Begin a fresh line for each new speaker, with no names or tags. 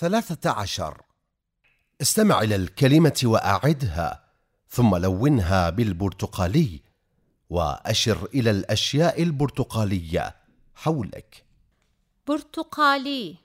ثلاثة عشر. استمع إلى الكلمة وأعدها ثم لونها بالبرتقالي وأشر إلى الأشياء البرتقالية حولك.
برتقالي.